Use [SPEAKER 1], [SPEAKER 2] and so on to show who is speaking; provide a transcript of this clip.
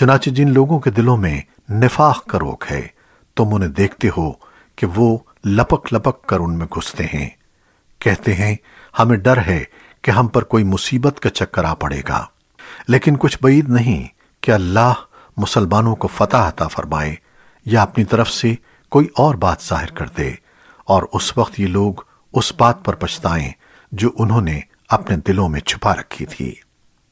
[SPEAKER 1] चुनाचे जिन लोगों के दिलों में निफाक का रोग है, तुम उन्हें देखते हो कि वो लपक लपक कर उनमें घुसते हैं। कहते हैं, हमें डर है कि हम पर कोई मुसीबत का चक्कर आ पड़ेगा। लेकिन कुछ बईद नहीं कि अल्लाह मुसलमानों को फतह अता फरमाए या अपनी तरफ़ से कोई और बात ज़ाहिर कर दे और उस वक्त ये लोग उस बात पर पछताएँ जो उन्होंने अपने दिलों में छुपा रखी थी।